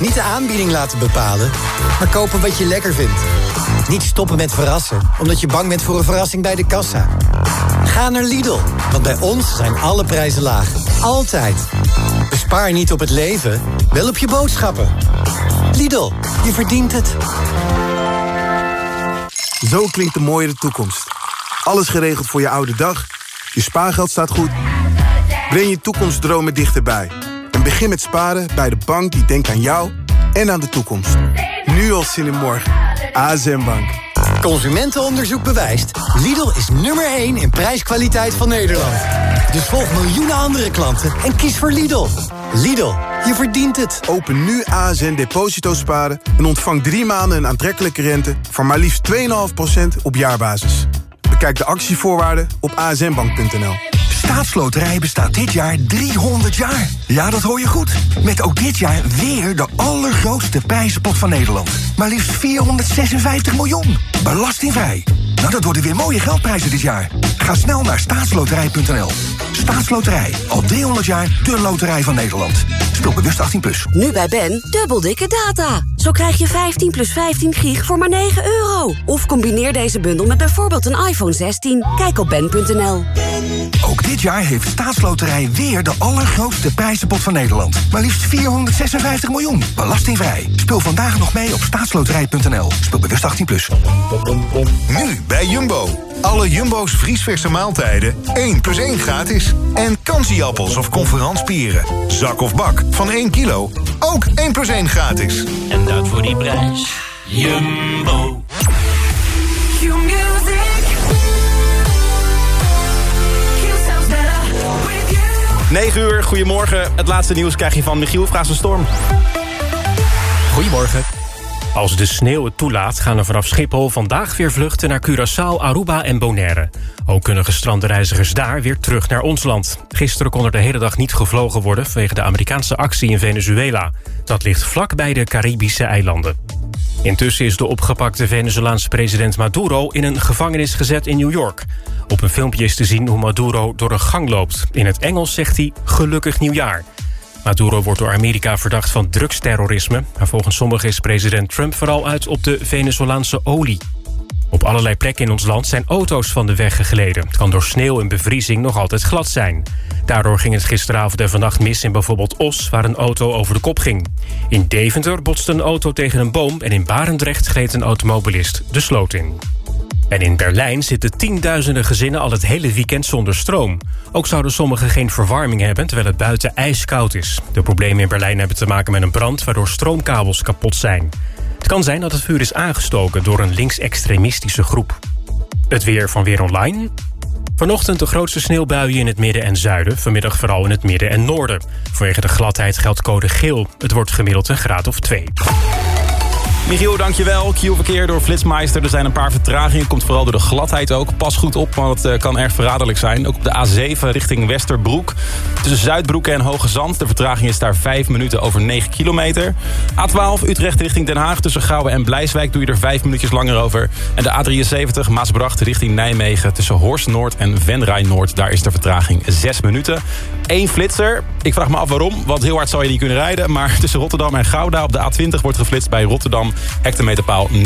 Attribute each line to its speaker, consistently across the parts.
Speaker 1: Niet de aanbieding laten bepalen, maar kopen wat je lekker vindt. Niet stoppen met verrassen, omdat je bang bent voor een verrassing bij de kassa. Ga naar Lidl, want bij ons zijn alle prijzen laag. Altijd. Bespaar niet op het leven, wel op je boodschappen. Lidl, je verdient het.
Speaker 2: Zo klinkt de mooiere toekomst. Alles geregeld voor je oude dag. Je spaargeld staat goed. Breng je toekomstdromen dichterbij. Begin met sparen bij de bank die denkt aan jou en aan de toekomst. Nu al zin in morgen. ASM Bank.
Speaker 1: Consumentenonderzoek bewijst. Lidl is nummer 1 in prijskwaliteit van Nederland. Dus volg miljoenen andere klanten en kies voor Lidl. Lidl, je verdient het.
Speaker 2: Open nu ASN Deposito Sparen en ontvang drie maanden een aantrekkelijke rente... van maar liefst 2,5% op jaarbasis. Bekijk de actievoorwaarden op asnbank.nl.
Speaker 3: Staatsloterij bestaat dit jaar 300 jaar. Ja, dat hoor je goed. Met ook dit jaar weer de allergrootste prijzenpot van Nederland. Maar liefst 456 miljoen. Belastingvrij. Nou, dat worden weer mooie geldprijzen dit jaar. Ga snel naar staatsloterij.nl. Staatsloterij. Al 300 jaar de loterij van Nederland. Speel bewust 18+. Plus.
Speaker 4: Nu bij Ben, dubbel dikke data. Zo krijg je 15 plus 15 gig voor maar 9 euro. Of combineer deze bundel met bijvoorbeeld een iPhone 16. Kijk op ben.nl.
Speaker 3: Ook dit jaar heeft Staatsloterij weer de allergrootste prijzenpot van Nederland. Maar liefst 456 miljoen. Belastingvrij. Speel vandaag nog mee op staatsloterij.nl. Speel bewust 18+. Plus.
Speaker 5: Nu bij Jumbo. Alle Jumbo's vriesverse maaltijden 1 plus 1 gratis. En kansieappels of conferanspieren. Zak of bak van 1 kilo. Ook 1 plus 1 gratis.
Speaker 6: En dat voor die prijs. Jumbo.
Speaker 7: 9 uur, goedemorgen. Het laatste nieuws krijg je van Michiel Storm.
Speaker 8: Goedemorgen. Als de sneeuw het toelaat, gaan er vanaf Schiphol vandaag weer vluchten naar Curaçao, Aruba en Bonaire. Ook kunnen gestrande reizigers daar weer terug naar ons land. Gisteren kon er de hele dag niet gevlogen worden vanwege de Amerikaanse actie in Venezuela. Dat ligt vlak bij de Caribische eilanden. Intussen is de opgepakte Venezolaanse president Maduro in een gevangenis gezet in New York. Op een filmpje is te zien hoe Maduro door een gang loopt. In het Engels zegt hij gelukkig nieuwjaar. Maduro wordt door Amerika verdacht van drugsterrorisme. Maar volgens sommigen is president Trump vooral uit op de Venezolaanse olie. Op allerlei plekken in ons land zijn auto's van de weg gegleden. Het kan door sneeuw en bevriezing nog altijd glad zijn. Daardoor ging het gisteravond en vannacht mis in bijvoorbeeld Os... waar een auto over de kop ging. In Deventer botste een auto tegen een boom... en in Barendrecht gleed een automobilist de sloot in. En in Berlijn zitten tienduizenden gezinnen al het hele weekend zonder stroom. Ook zouden sommigen geen verwarming hebben terwijl het buiten ijskoud is. De problemen in Berlijn hebben te maken met een brand waardoor stroomkabels kapot zijn. Het kan zijn dat het vuur is aangestoken door een linksextremistische groep. Het weer van Weer Online. Vanochtend de grootste sneeuwbuien in het midden en zuiden. Vanmiddag vooral in het midden en noorden. Vanwege de gladheid geldt code geel. Het wordt gemiddeld een graad of 2.
Speaker 7: Michiel, dankjewel. Q-verkeer door Flitsmeister. Er zijn een paar vertragingen. Komt vooral door de gladheid ook. Pas goed op, want het eh, kan erg verraderlijk zijn. Ook op de A7 richting Westerbroek. Tussen Zuidbroek en Hoge Zand. De vertraging is daar 5 minuten over 9 kilometer. A12 Utrecht richting Den Haag. Tussen Gouwen en Blijswijk doe je er 5 minuutjes langer over. En de A73 Maasbracht richting Nijmegen. Tussen Horst Noord en Venray Noord. Daar is de vertraging 6 minuten. Eén flitser. Ik vraag me af waarom, want heel hard zou je niet kunnen rijden. Maar tussen Rotterdam en Gouda op de A20 wordt geflitst bij Rotterdam hectometerpaal 29.2.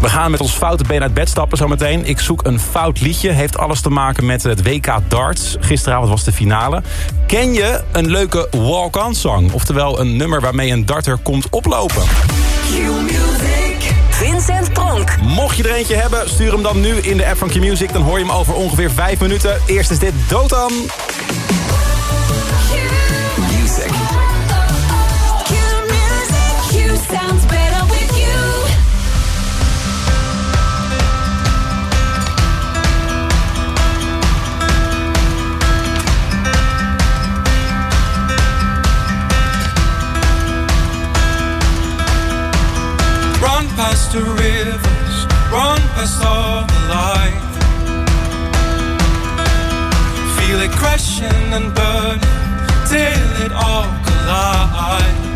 Speaker 7: We gaan met ons foute been uit bed stappen zometeen. Ik zoek een fout liedje. Heeft alles te maken met het WK darts. Gisteravond was de finale. Ken je een leuke walk-on song? Oftewel een nummer waarmee een darter komt oplopen.
Speaker 4: Vincent Pronk.
Speaker 7: Mocht je er eentje hebben, stuur hem dan nu in de app van Q-Music. Dan hoor je hem over ongeveer 5 minuten. Eerst is dit Dotan.
Speaker 9: Past the rivers, run past all the light. Feel it crashing and burning till it all collides.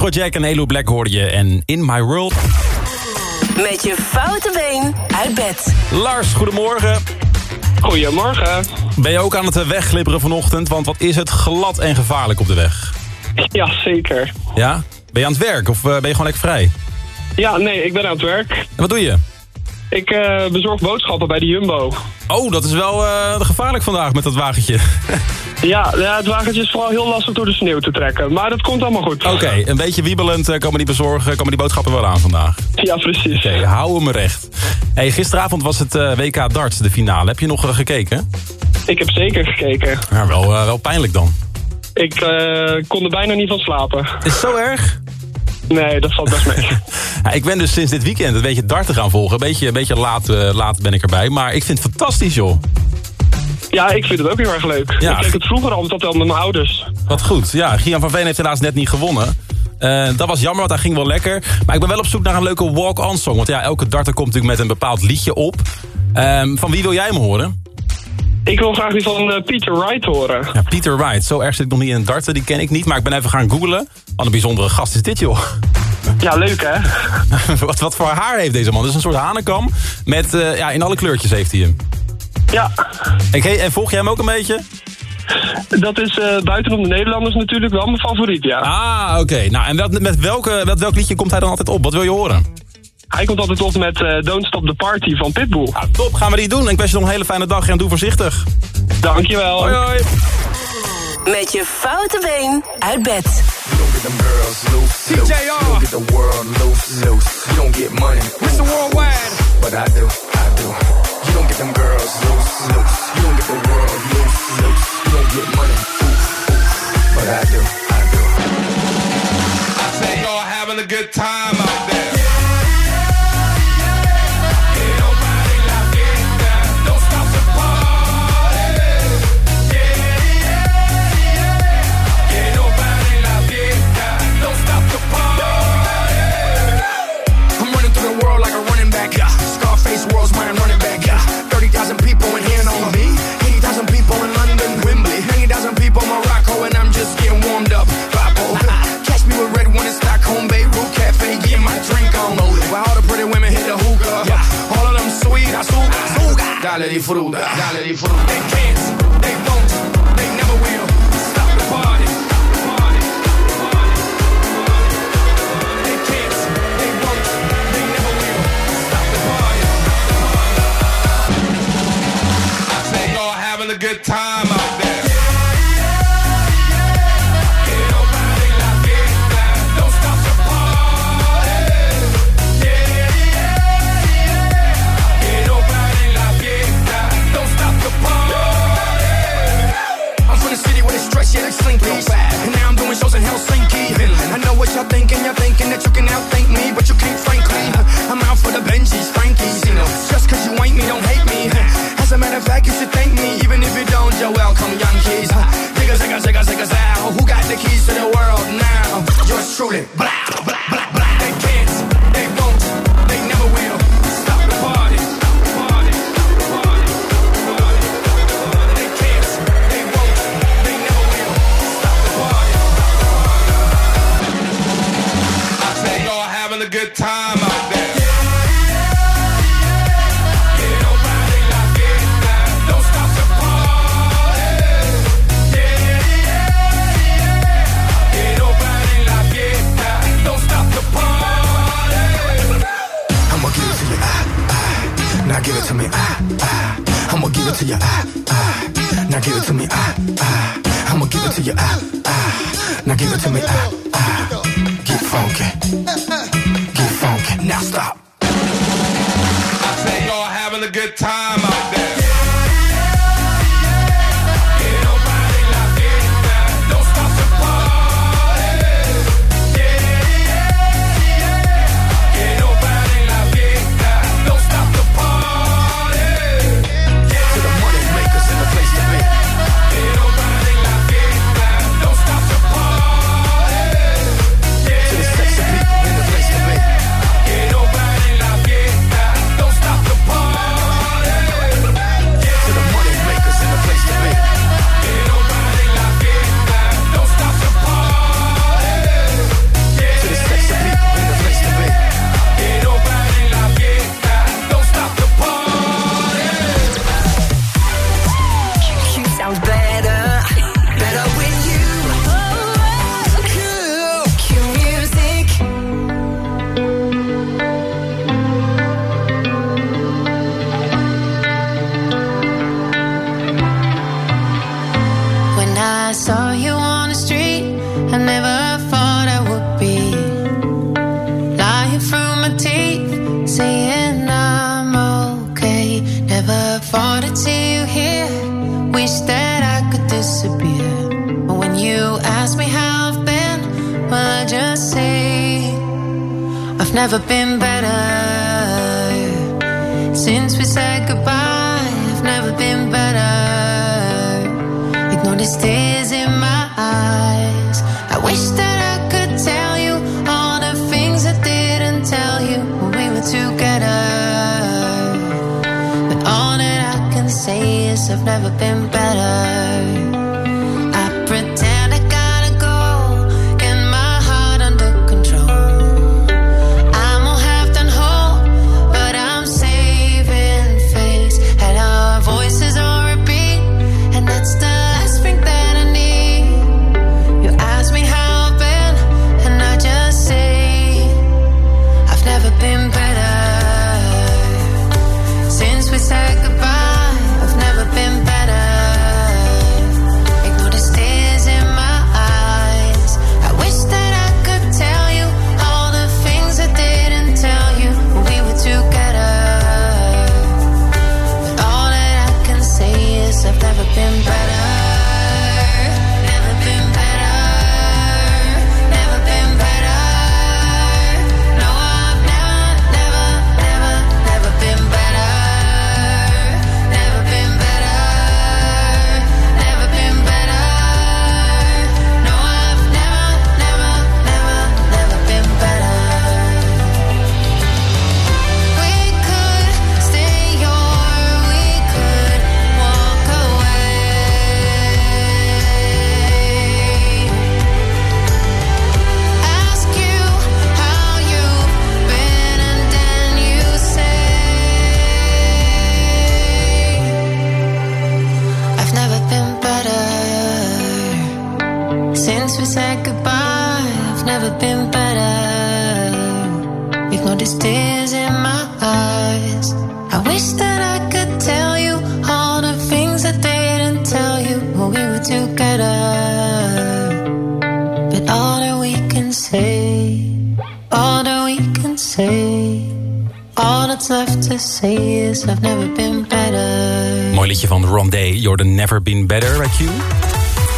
Speaker 7: Afrojack en Elo Black hoorde je. En In My World.
Speaker 4: Met je foute been uit bed.
Speaker 7: Lars, goedemorgen.
Speaker 10: Goedemorgen.
Speaker 7: Ben je ook aan het eh, wegglibberen vanochtend? Want wat is het glad en gevaarlijk op de weg?
Speaker 10: Ja, zeker.
Speaker 7: Ja? Ben je aan het werk of eh, ben je gewoon lekker vrij?
Speaker 10: Ja, nee, ik ben aan het werk.
Speaker 7: En wat doe je?
Speaker 10: Ik eh, bezorg boodschappen bij de Jumbo.
Speaker 7: Oh, dat is wel eh, gevaarlijk vandaag met dat wagentje.
Speaker 10: Ja, ja, het wagentje is vooral heel lastig door de sneeuw te trekken. Maar dat komt allemaal goed.
Speaker 7: Oké, een beetje wiebelend eh, komen die bezorgen, komen die boodschappen wel aan vandaag.
Speaker 10: Ja, precies.
Speaker 7: Oké, hou hem recht. Hey, gisteravond was het WK darts, de finale. Heb je nog gekeken?
Speaker 10: Ik heb zeker gekeken.
Speaker 7: Ja, wel, wel pijnlijk dan.
Speaker 10: Ik kon er bijna niet van slapen.
Speaker 7: Is het zo erg?
Speaker 10: Nee, dat valt best mee.
Speaker 7: Ja, ik ben dus sinds dit weekend een beetje darten gaan volgen. Een beetje, een beetje laat, eh, laat ben ik erbij. Maar ik vind het fantastisch, joh.
Speaker 10: Ja, ik vind het ook heel erg leuk.
Speaker 7: Ja.
Speaker 10: Ik keek het vroeger al met mijn ouders.
Speaker 7: Wat goed. Ja, Gian van Veen heeft helaas net niet gewonnen. Eh, dat was jammer, want hij ging wel lekker. Maar ik ben wel op zoek naar een leuke walk-on song. Want ja, elke darter komt natuurlijk met een bepaald liedje op. Ehm, van wie wil jij hem horen?
Speaker 10: Ik wil graag die van eh, Peter Wright horen.
Speaker 7: Ja, Peter Wright. Zo erg zit ik nog niet in darten, die ken ik niet. Maar ik ben even gaan googlen. Wat een bijzondere gast is dit, joh.
Speaker 10: Ja, leuk hè?
Speaker 7: wat, wat voor haar heeft deze man? Het is een soort hanekam. Met, eh, ja, in alle kleurtjes heeft hij hem.
Speaker 10: Ja.
Speaker 7: En volg jij hem ook een beetje?
Speaker 10: Dat is eh buitenom de Nederlanders natuurlijk wel mijn favoriet, ja.
Speaker 7: Ah, oké. Nou, en met, welke, met welk liedje komt hij dan altijd op? Wat wil je horen?
Speaker 10: Hij komt altijd op met eh, Don't Stop the Party van Pitbull.
Speaker 7: Ja, top, gaan we die doen. Ik wens je nog een hele fijne dag en doe voorzichtig.
Speaker 10: Dankjewel.
Speaker 7: Hoi, hoi.
Speaker 4: Met je foute been uit bed.
Speaker 11: TJR. You don't get the world loose, loose. You don't get money. Mr. Worldwide. But I do, I do. You don't get them girls loose, loose. You don't get the world loose, loose. You don't get money. But I do, I do. I say y'all having a good time Dale
Speaker 12: di frutta, dale di frutta.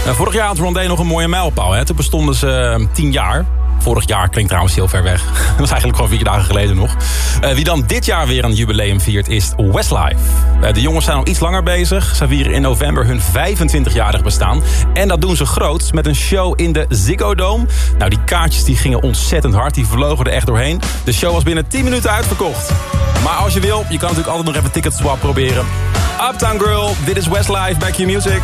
Speaker 7: Nou, vorig jaar had Rondé nog een mooie mijlpaal. Hè? Toen bestonden ze eh, tien jaar. Vorig jaar klinkt trouwens heel ver weg. Dat is eigenlijk gewoon vier dagen geleden nog. Eh, wie dan dit jaar weer een jubileum viert is Westlife. Eh, de jongens zijn al iets langer bezig. Ze vieren in november hun 25-jarig bestaan. En dat doen ze groot met een show in de Ziggo Dome. Nou, die kaartjes die gingen ontzettend hard. Die vlogen er echt doorheen. De show was binnen 10 minuten uitverkocht. Maar als je wil, je kan natuurlijk altijd nog even ticket swap proberen. Uptown Girl, dit is Westlife, back your music.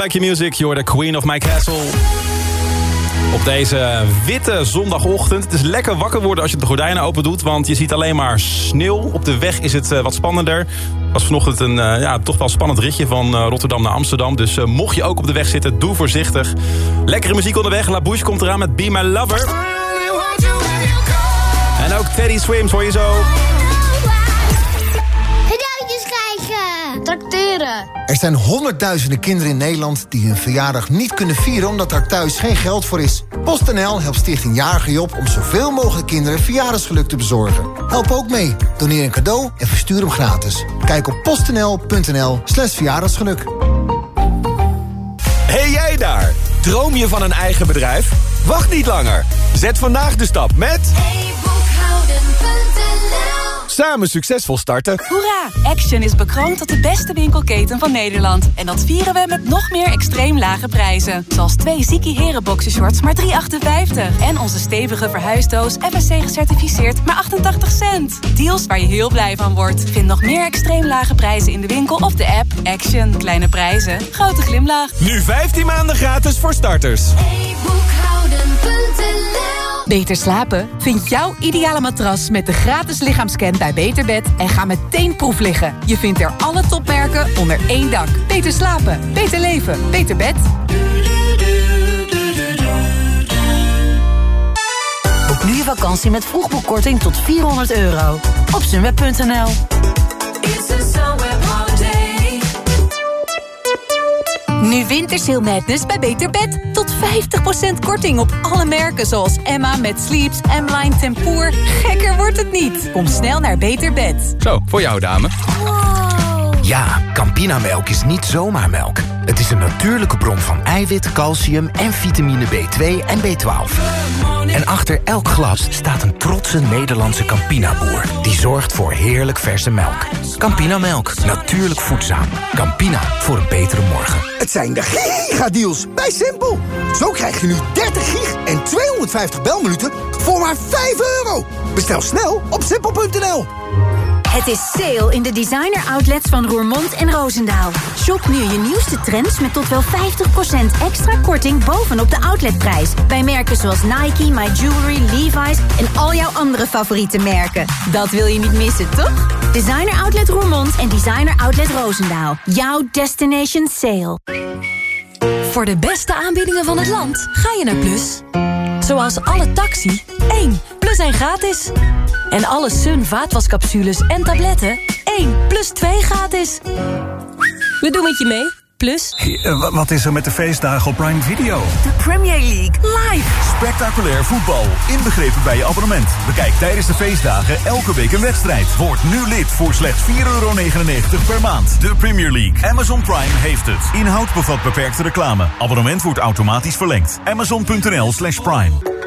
Speaker 7: Back Your Music, you're the queen of my castle. Op deze witte zondagochtend. Het is lekker wakker worden als je de gordijnen open doet... want je ziet alleen maar sneeuw. Op de weg is het eh, wat spannender. Het was vanochtend een eh, ja, toch wel spannend ritje van eh, Rotterdam naar Amsterdam. Dus mocht je ook op de weg zitten, doe voorzichtig. Lekkere muziek onderweg. La Bouche komt eraan met Be My Lover. En ook Teddy Swims hoor je zo.
Speaker 1: Er zijn honderdduizenden kinderen in Nederland die hun verjaardag niet kunnen vieren omdat daar thuis geen geld voor is. PostNL helpt Stichting Jarige Job om zoveel mogelijk kinderen verjaardagsgeluk te bezorgen. Help ook mee. Doneer een cadeau en verstuur hem gratis. Kijk op postnl.nl slash verjaardagsgeluk.
Speaker 13: Hey jij daar! Droom je van een eigen bedrijf? Wacht niet langer. Zet vandaag de stap met... Samen succesvol starten.
Speaker 14: Hoera! Action is bekroond tot de beste winkelketen van Nederland. En dat vieren we met nog meer extreem lage prijzen. Zoals twee Ziki Heren boxershorts maar 3,58. En onze stevige verhuisdoos FSC gecertificeerd maar 88 cent. Deals waar je heel blij van wordt. Vind nog meer extreem lage prijzen in de winkel of de app. Action. Kleine prijzen. Grote glimlach.
Speaker 13: Nu 15 maanden gratis voor starters.
Speaker 14: Beter slapen? Vind jouw ideale matras met de gratis lichaamscan bij Beterbed en ga meteen proef liggen. Je vindt er alle topmerken onder één dak. Beter slapen, beter leven, beter bed.
Speaker 15: Boek nu je vakantie met vroegboekkorting tot 400 euro. Op sunweb.nl
Speaker 14: Nu Wintersail Madness bij Beter Bed. Tot 50% korting op alle merken zoals Emma met Sleeps, M-Line Tempoor. Gekker wordt het niet. Kom snel naar Beter Bed.
Speaker 13: Zo, voor jou dame.
Speaker 16: Ja, Campinamelk is niet zomaar melk. Het is een natuurlijke bron van eiwit, calcium en vitamine B2 en B12. En achter elk glas staat een trotse Nederlandse Campina-boer... die zorgt voor heerlijk verse melk. Campinamelk, natuurlijk voedzaam. Campina, voor een betere morgen.
Speaker 5: Het zijn de gigadeals bij Simpel. Zo krijg je nu 30 gig en 250 belminuten voor maar 5 euro. Bestel snel op simpel.nl.
Speaker 17: Het is sale in de designer outlets van Roermond en Roosendaal. Shop nu je nieuwste trends met tot wel 50% extra korting bovenop de outletprijs. Bij merken zoals Nike, My Jewelry, Levi's en al jouw andere favoriete merken. Dat wil je niet missen, toch? Designer Outlet Roermond en Designer Outlet Roosendaal. Jouw destination sale.
Speaker 18: Voor de beste aanbiedingen van het land ga je naar Plus. Zoals alle taxi, 1 plus 1 gratis. En alle Sun vaatwascapsules en tabletten, 1 plus 2 gratis. We doen het je mee, Plus.
Speaker 19: Eh, wat is er met de feestdagen op Prime Video?
Speaker 18: De Premier League live.
Speaker 19: Spectaculair voetbal, inbegrepen bij je abonnement. Bekijk tijdens de feestdagen elke week een wedstrijd. Word nu lid voor slechts 4,99 euro per maand. De Premier League. Amazon Prime heeft het. Inhoud bevat beperkte reclame. Abonnement wordt automatisch verlengd. Amazon.nl slash prime.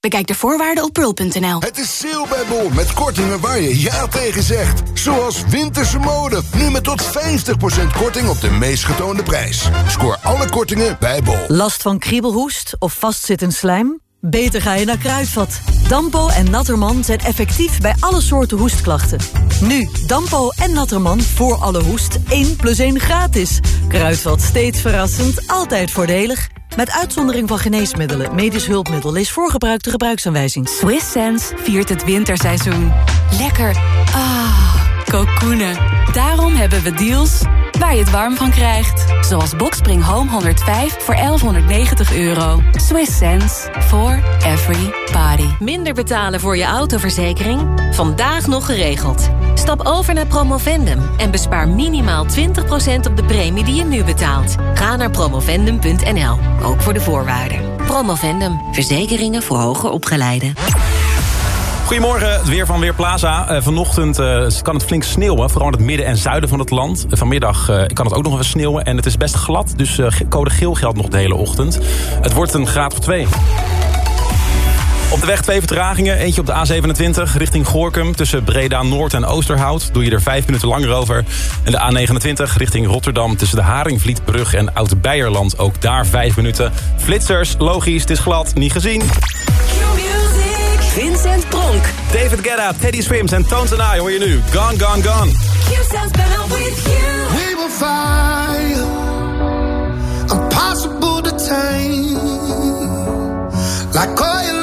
Speaker 20: Bekijk de voorwaarden op pearl.nl.
Speaker 21: Het is sale bij Bol met kortingen waar je ja tegen zegt. Zoals winterse mode. Nu met tot 50% korting op de meest getoonde prijs. Scoor alle kortingen bij Bol.
Speaker 22: Last van kriebelhoest of vastzittend slijm? Beter ga je naar Kruidvat. Dampo en Natterman zijn effectief bij alle soorten hoestklachten. Nu, Dampo en Natterman voor alle hoest 1 plus 1 gratis. Kruidvat steeds verrassend, altijd voordelig. Met uitzondering van geneesmiddelen, medisch hulpmiddel... lees voorgebruikte gebruiksaanwijzing.
Speaker 14: Swiss Sense viert het winterseizoen. Lekker. Ah, kokoenen. Daarom hebben we deals waar je het warm van krijgt. Zoals Boxspring Home 105 voor 1190 euro. Swiss sense for every body.
Speaker 23: Minder betalen voor je autoverzekering? Vandaag nog geregeld. Stap over naar Promovendum en bespaar minimaal 20% op de premie die je nu betaalt. Ga naar promovendum.nl, ook voor de voorwaarden. Promovendum, verzekeringen voor hoger opgeleiden.
Speaker 7: Goedemorgen, het weer van Weerplaza. Uh, vanochtend uh, kan het flink sneeuwen, vooral in het midden en zuiden van het land. Uh, vanmiddag kan het ook nog even sneeuwen en het is best glad. Dus code geel geldt nog de hele ochtend. Het wordt een graad of twee. Op de weg twee vertragingen. Eentje op de A27 richting Gorkum. Tussen Breda Noord en Oosterhout. Doe je er vijf minuten langer over. En de A29 richting Rotterdam. Tussen de Haringvlietbrug en Oud-Beierland. Ook daar vijf minuten. Flitsers, logisch, het is glad, niet gezien.
Speaker 24: Vincent Pronk.
Speaker 7: David Guetta, Teddy Swims en Tones and I hoor je nu. Gone, gone, gone.
Speaker 24: Q sounds better with you.
Speaker 21: We will fire, impossible to tame, like oil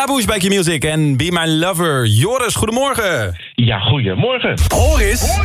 Speaker 7: La Bouche bij Q-Music en Be My Lover. Joris, goedemorgen.
Speaker 25: Ja, goedemorgen.
Speaker 13: Horis?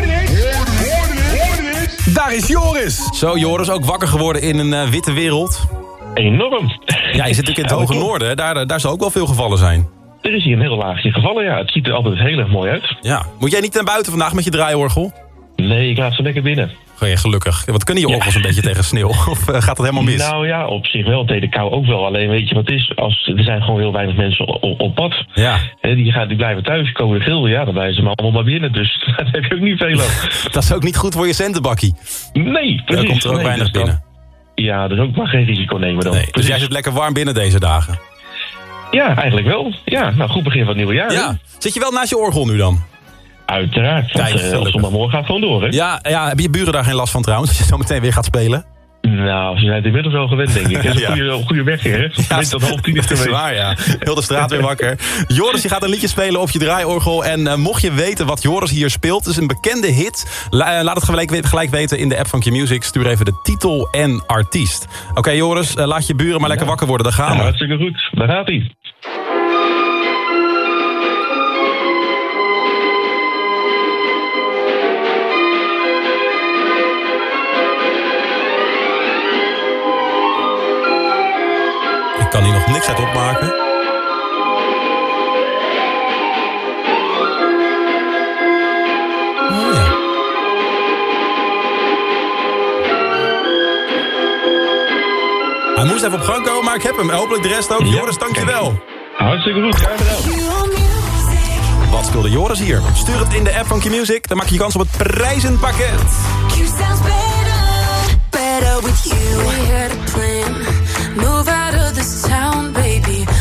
Speaker 13: Daar is Joris.
Speaker 7: Zo, Joris, ook wakker geworden in een eh, witte wereld.
Speaker 25: Enorm.
Speaker 7: Ja, je zit natuurlijk in het hoge noorden. Daar, daar zal ook wel veel gevallen zijn.
Speaker 25: Er is hier een heel laagje gevallen, ja. Het ziet er altijd heel erg mooi uit.
Speaker 7: Ja. Moet jij niet naar buiten vandaag met je draaiorgel?
Speaker 25: Nee, ik laat ze lekker binnen.
Speaker 7: Goh, ja, gelukkig. Wat kunnen je
Speaker 25: Ja.
Speaker 7: orgels een beetje tegen sneeuw? Of eh, gaat dat helemaal mis?
Speaker 25: Nou ja, op zich wel. Tegen de kou ook wel. Alleen weet je wat het is? Als, er zijn gewoon heel weinig mensen op, op pad.
Speaker 7: Ja.
Speaker 25: Die, gaan, die blijven thuis, komen de gilden. Ja, dan blijven ze maar allemaal maar binnen. Dus daar heb je ook niet veel aan.
Speaker 7: Dat is ook niet goed voor je centenbakkie.
Speaker 25: Nee, precies.
Speaker 7: Daar komt er ook
Speaker 25: Nee,
Speaker 7: weinig
Speaker 25: dus dan-
Speaker 7: binnen.
Speaker 25: Ja, dus ook maar geen risico nemen dan.
Speaker 7: Nee, dus jij zit lekker warm binnen deze dagen.
Speaker 25: Ja, eigenlijk wel. Ja, nou goed begin van het nieuwe jaar.
Speaker 7: Ja. Zit je wel naast je orgel nu dan?
Speaker 25: Uiteraard.
Speaker 7: Kijk,
Speaker 25: eh, zondagmorgen gaat gewoon door, hè?
Speaker 7: Ja, ja, hebben je buren daar geen last van trouwens? Als je zo meteen weer gaat spelen?
Speaker 25: Nou, ze zijn het inmiddels wel gewend, denk ik. Dat is een goede, goede wekker, hè? Ja, dat half tien is geweest.
Speaker 7: waar, ja. Heel de straat weer wakker. Joris, je gaat een liedje spelen op je draaiorgel. En eh, mocht je weten wat Joris hier speelt, het is een bekende hit. La- eh, laat het gelijk, gelijk weten in de app van Q-Music. Stuur even de titel en artiest. Oké, Joris, laat je buren maar lekker wakker worden. Daar gaan
Speaker 25: Ja,
Speaker 7: we.
Speaker 25: hartstikke goed. Daar gaat
Speaker 7: niks uit opmaken. Oh, ja. Hij moest even op gang komen, maar ik heb hem. Hopelijk de rest ook. Joris, dankjewel.
Speaker 25: Hartstikke goed. Graag gedaan.
Speaker 7: Wat speelde Joris hier? Stuur het in de app van Q-Music. Dan maak je je kans op het prijzenpakket.
Speaker 26: better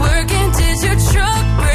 Speaker 26: Working? Did your truck break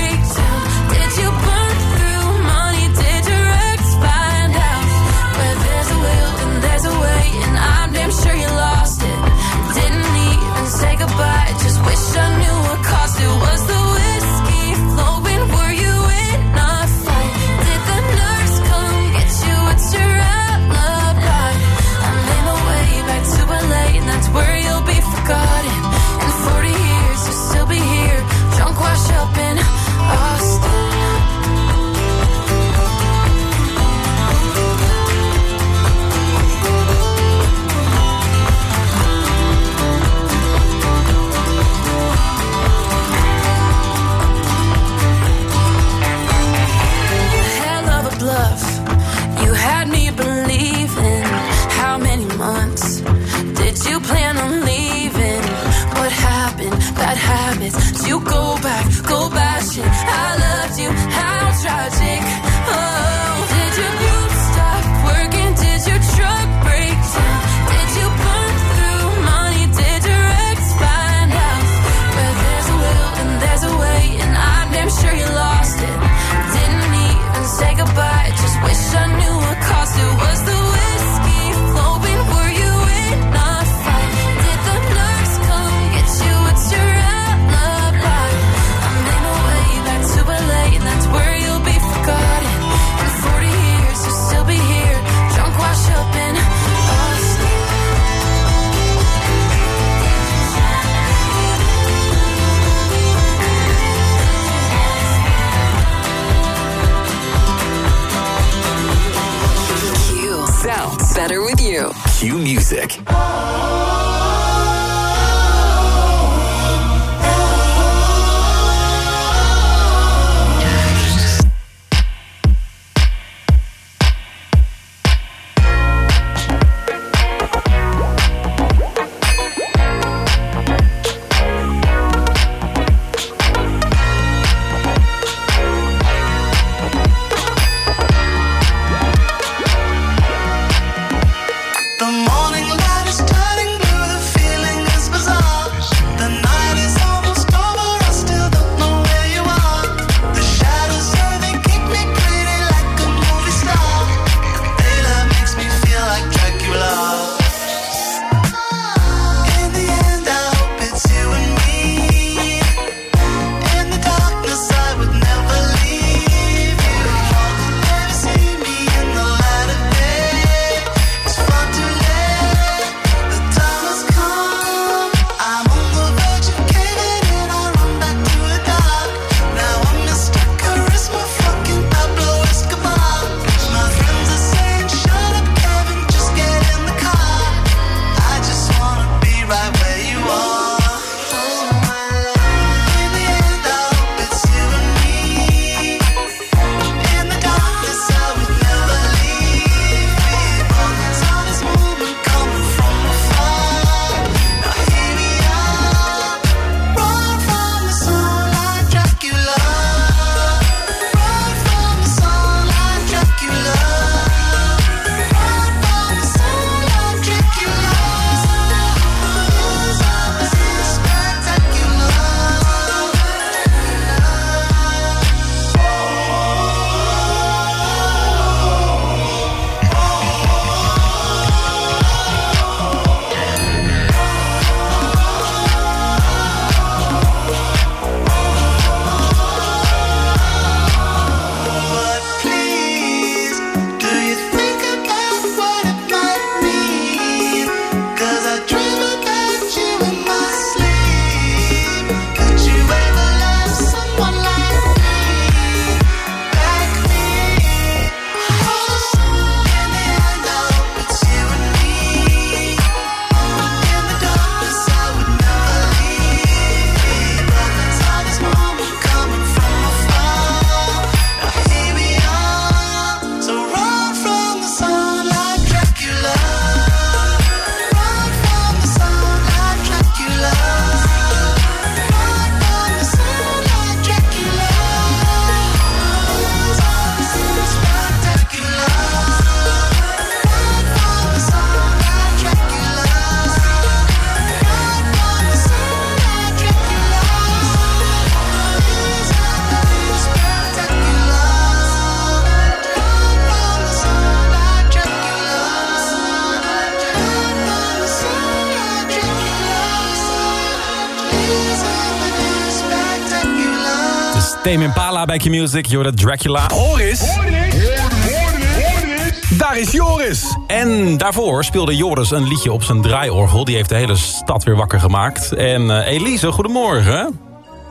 Speaker 7: Bij Q-Music, Jorda Dracula.
Speaker 27: Horis. Daar is Joris.
Speaker 7: En daarvoor speelde Joris een liedje op zijn draaiorgel. Die heeft de hele stad weer wakker gemaakt. En eh, Elise, goedemorgen.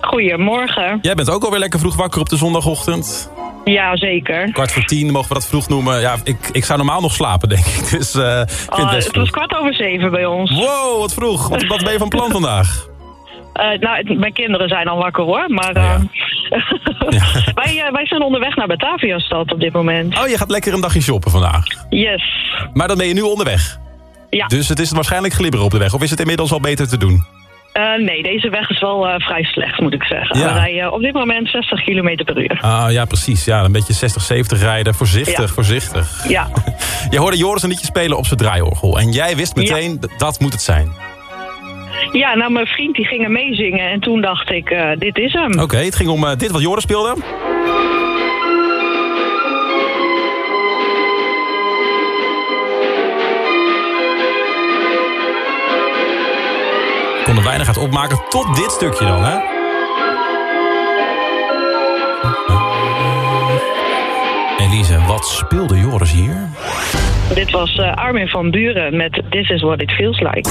Speaker 28: Goedemorgen.
Speaker 7: Jij bent ook alweer lekker vroeg wakker op de zondagochtend.
Speaker 28: Ja, zeker.
Speaker 7: Kwart voor tien, mogen we dat vroeg noemen. Ja, ik, ik zou normaal nog slapen, denk ik. Dus, eh,
Speaker 28: Oh,
Speaker 7: het
Speaker 28: was kwart over zeven bij ons.
Speaker 7: Wow, wat vroeg. Wat, wat ben je van plan vandaag?
Speaker 28: Eh, nou, mijn kinderen zijn al wakker hoor, maar eh, wij, eh, wij zijn onderweg naar Bataviastad op dit moment.
Speaker 7: Oh, je gaat lekker een dagje shoppen vandaag.
Speaker 28: Yes.
Speaker 7: Maar dan ben je nu onderweg.
Speaker 28: Ja.
Speaker 7: Dus het is waarschijnlijk glibberen op de weg. Of is het inmiddels al beter te doen?
Speaker 28: Eh, nee, deze weg is wel eh, vrij slecht, moet ik zeggen.
Speaker 7: Ja.
Speaker 28: We rijden op dit moment 60 km per uur.
Speaker 7: Ah, ja, precies. Ja, een beetje 60, 70 rijden. Voorzichtig,
Speaker 28: Ja.
Speaker 7: voorzichtig.
Speaker 28: Ja.
Speaker 7: Je hoorde Joris een liedje spelen op zijn draaiorgel. En jij wist meteen, dat moet het zijn.
Speaker 28: Ja, nou, mijn vriend die ging er meezingen en toen dacht ik, eh, dit is hem.
Speaker 7: Oké, het ging om eh, dit wat Joris speelde. Ik kon er weinig uit opmaken tot dit stukje dan, hè? Elise, wat speelde Joris hier?
Speaker 28: Dit was eh, Armin van Buren met This is what it feels like.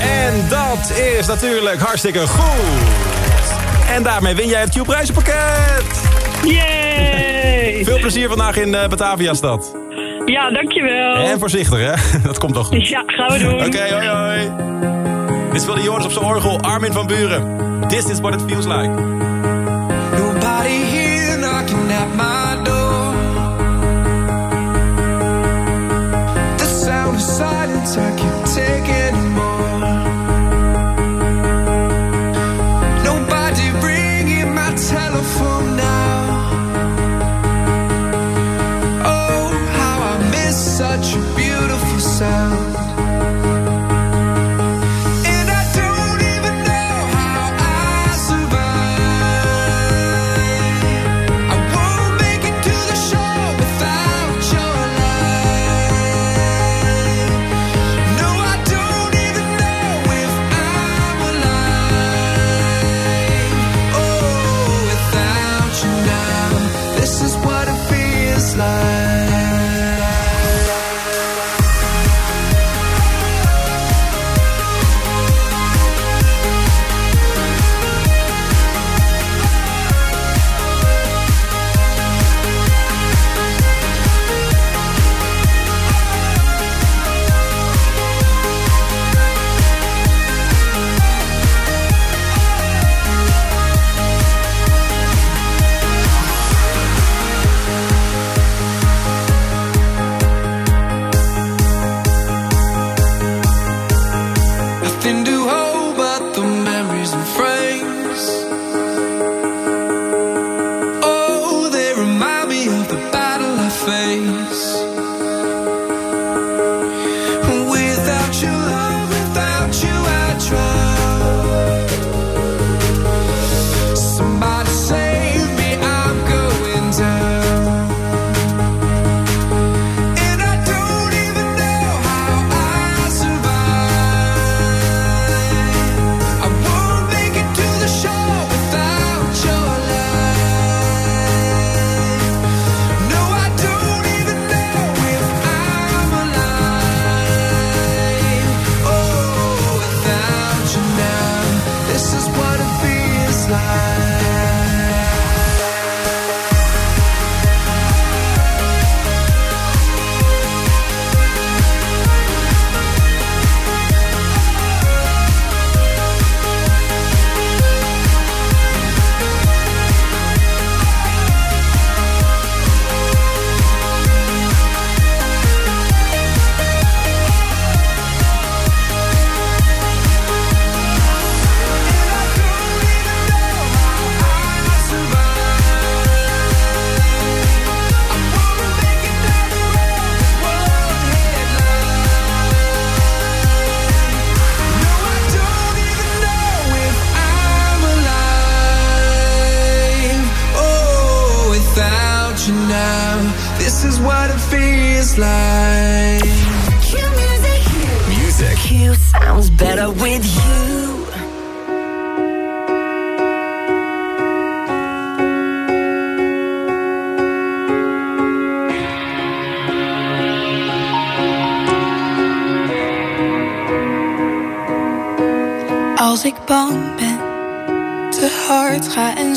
Speaker 7: En dat is natuurlijk hartstikke goed. En daarmee win jij het Q-prijzenpakket.
Speaker 28: Yay!
Speaker 7: Veel plezier vandaag in eh, Bataviastad.
Speaker 28: Ja, dankjewel.
Speaker 7: En voorzichtig, hè? Dat komt nog goed.
Speaker 28: Ja, gaan we doen.
Speaker 7: Oké, hoi hoi. Dit speelde Joris op zijn orgel, Armin van Buren. This is what it feels like.
Speaker 29: Nobody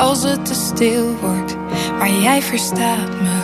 Speaker 30: Als het te stil wordt, maar jij verstaat me,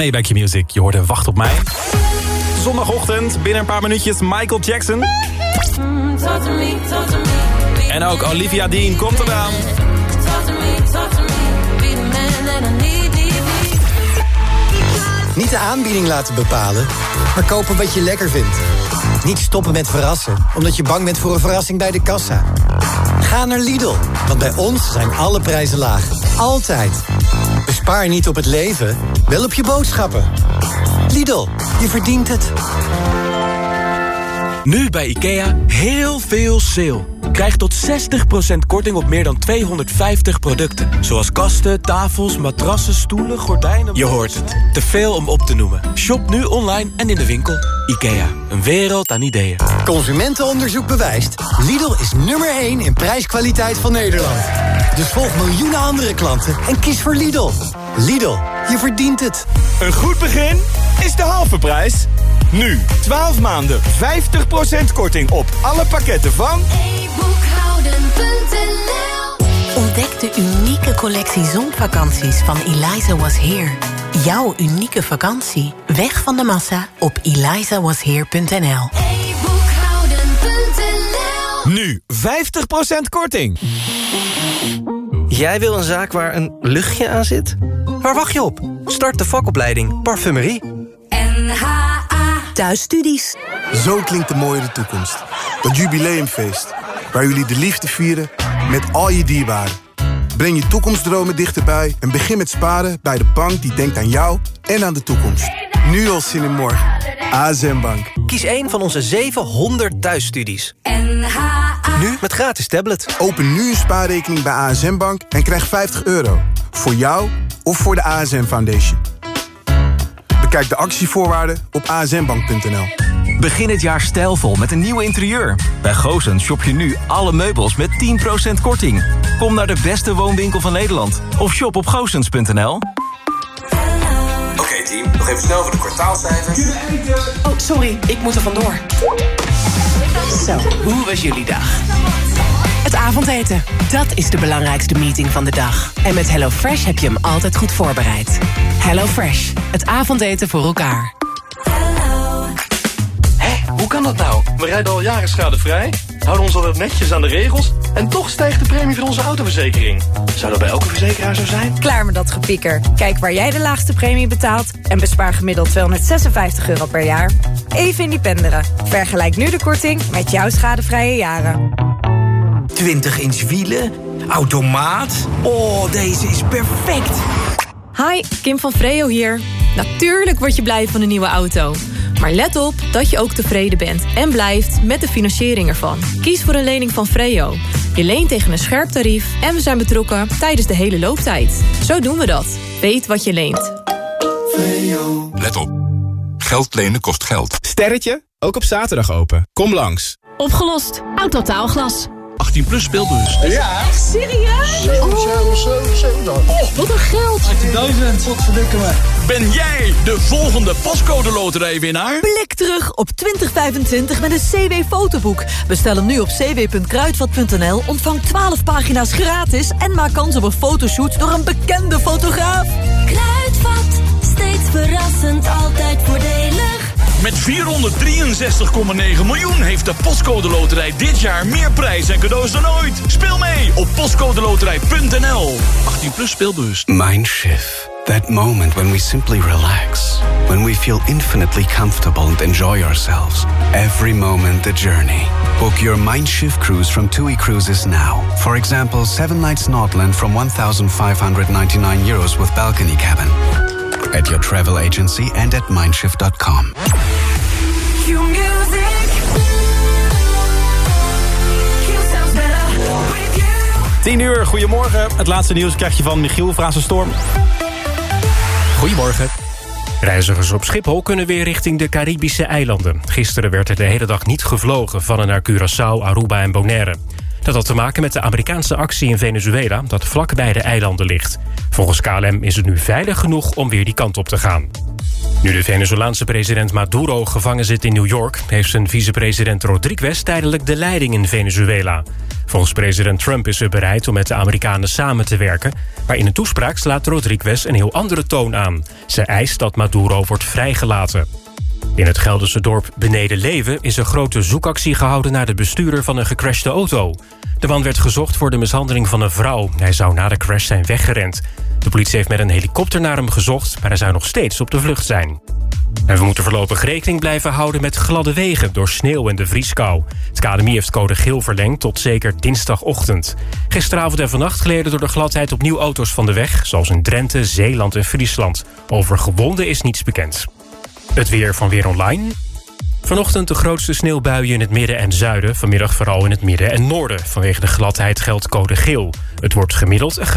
Speaker 30: mij.
Speaker 7: Hanna mee bij Q-Music. Je hoorde Wacht op mij. Zondagochtend, binnen een paar minuutjes Michael Jackson. En ook Olivia Dean komt eraan.
Speaker 1: Niet de aanbieding laten bepalen, maar kopen wat je lekker vindt. Niet stoppen met verrassen, omdat je bang bent voor een verrassing bij de kassa. Ga naar Lidl, want bij ons zijn alle prijzen laag. Altijd. Bespaar niet op het leven, wel op je boodschappen. Lidl, je verdient het.
Speaker 13: Nu bij IKEA heel veel sale. Krijg tot 60% korting op meer dan 250 producten. Zoals kasten, tafels, matrassen, stoelen, gordijnen... Je hoort het. Te veel om op te noemen. Shop nu online en in de winkel. IKEA. Een wereld aan ideeën.
Speaker 1: Consumentenonderzoek bewijst. Lidl is nummer 1 in prijskwaliteit van Nederland. Dus volg miljoenen andere klanten en kies voor Lidl. Lidl, je verdient het.
Speaker 13: Een goed begin is de halve prijs. Nu, 12 maanden, 50% korting op alle pakketten van...
Speaker 24: Ontdek de unieke collectie zonvakanties van Eliza Was Here. Jouw unieke vakantie. Weg van de massa op elizawasheer.nl
Speaker 13: Nu 50% korting.
Speaker 31: Jij wil een zaak waar een luchtje aan zit? Waar wacht je op? Start de vakopleiding Parfumerie.
Speaker 32: Thuisstudies.
Speaker 2: Zo klinkt de mooie toekomst. Dat jubileumfeest. Waar jullie de liefde vieren met al je dierbaren. Breng je toekomstdromen dichterbij en begin met sparen bij de bank die denkt aan jou en aan de toekomst. Nu al zin in morgen. ASM Bank.
Speaker 31: Kies een van onze 700 thuisstudies. Nu met gratis tablet.
Speaker 2: Open nu een spaarrekening bij ASM Bank en krijg 50 euro. Voor jou of voor de ASM Foundation. Bekijk de actievoorwaarden op asmbank.nl.
Speaker 33: Begin het jaar stijlvol met een nieuw interieur. Bij Goosens shop je nu alle meubels met 10% korting. Kom naar de beste woonwinkel van Nederland of shop op goosens.nl.
Speaker 34: Oké team, nog even snel voor de kwartaalcijfers.
Speaker 6: Oh, sorry, ik moet er vandoor. Zo, hoe was jullie dag? Het avondeten, dat is de belangrijkste meeting van de dag. En met HelloFresh heb je hem altijd goed voorbereid. HelloFresh, het avondeten voor elkaar.
Speaker 21: Hoe kan dat nou? We rijden al jaren schadevrij, houden ons altijd netjes aan de regels... en toch stijgt de premie van onze autoverzekering. Zou dat bij elke verzekeraar zo zijn?
Speaker 28: Klaar met dat gepieker. Kijk waar jij de laagste premie betaalt... en bespaar gemiddeld 256 euro per jaar. Even independeren. Vergelijk nu de korting met jouw schadevrije jaren.
Speaker 35: 20 inch wielen, automaat. Oh, deze is perfect.
Speaker 14: Hi, Kim van Freo hier. Natuurlijk word je blij van een nieuwe auto. Maar let op dat je ook tevreden bent en blijft met de financiering ervan. Kies voor een lening van Freo. Je leent tegen een scherp tarief en we zijn betrokken tijdens de hele looptijd. Zo doen we dat. Weet wat je leent.
Speaker 36: Let op. Geld lenen kost geld.
Speaker 37: Sterretje, ook op zaterdag open. Kom langs.
Speaker 38: Opgelost. Autotaalglas.
Speaker 21: 18 plus speelbus.
Speaker 38: Ja. Echt serieus?
Speaker 21: 7, 7, 7, 7.
Speaker 38: Oh, wat een geld.
Speaker 21: 18.000. Wat verdikken me.
Speaker 19: Ben jij de volgende pascode loterijwinnaar?
Speaker 22: Blik terug op 2025 met een CW-fotoboek. Bestel hem nu op cw.kruidvat.nl, ontvang 12 pagina's gratis... en maak kans op een fotoshoot door een bekende fotograaf.
Speaker 24: Kruidvat, steeds verrassend, altijd voordelig.
Speaker 19: Met 463,9 miljoen heeft de Postcode Loterij dit jaar meer prijs en cadeaus dan ooit. Speel mee op postcodeloterij.nl.
Speaker 21: 18 plus speelbus.
Speaker 39: Mindshift. That moment when we simply relax. When we feel infinitely comfortable and enjoy ourselves. Every moment the journey. Book your Mindshift cruise from TUI Cruises now. For example, 7 nights Nordland from 1,599 euros with balcony cabin. At your travel agency and at mindshift.com.
Speaker 7: 10 uur, goedemorgen. Het laatste nieuws krijg je van Michiel Storm.
Speaker 8: Goedemorgen. Reizigers op Schiphol kunnen weer richting de Caribische eilanden. Gisteren werd er de hele dag niet gevlogen van en naar Curaçao, Aruba en Bonaire. Dat had te maken met de Amerikaanse actie in Venezuela... dat vlak bij de eilanden ligt. Volgens KLM is het nu veilig genoeg om weer die kant op te gaan. Nu de Venezolaanse president Maduro gevangen zit in New York... heeft zijn vicepresident Rodriguez tijdelijk de leiding in Venezuela. Volgens president Trump is hij bereid om met de Amerikanen samen te werken... maar in een toespraak slaat Rodriguez een heel andere toon aan. Ze eist dat Maduro wordt vrijgelaten. In het Gelderse dorp Beneden Leven is een grote zoekactie gehouden... naar de bestuurder van een gecrashte auto. De man werd gezocht voor de mishandeling van een vrouw. Hij zou na de crash zijn weggerend. De politie heeft met een helikopter naar hem gezocht... maar hij zou nog steeds op de vlucht zijn. En we moeten voorlopig rekening blijven houden met gladde wegen... door sneeuw en de vrieskou. Het KDMI heeft code geel verlengd tot zeker dinsdagochtend. Gisteravond en vannacht gleden door de gladheid opnieuw auto's van de weg... zoals in Drenthe, Zeeland en Friesland. Over gewonden is niets bekend. Het weer van Weer Online. Vanochtend de grootste sneeuwbuien in het midden en zuiden. Vanmiddag vooral in het midden en noorden. Vanwege de gladheid geldt code geel. Het wordt gemiddeld een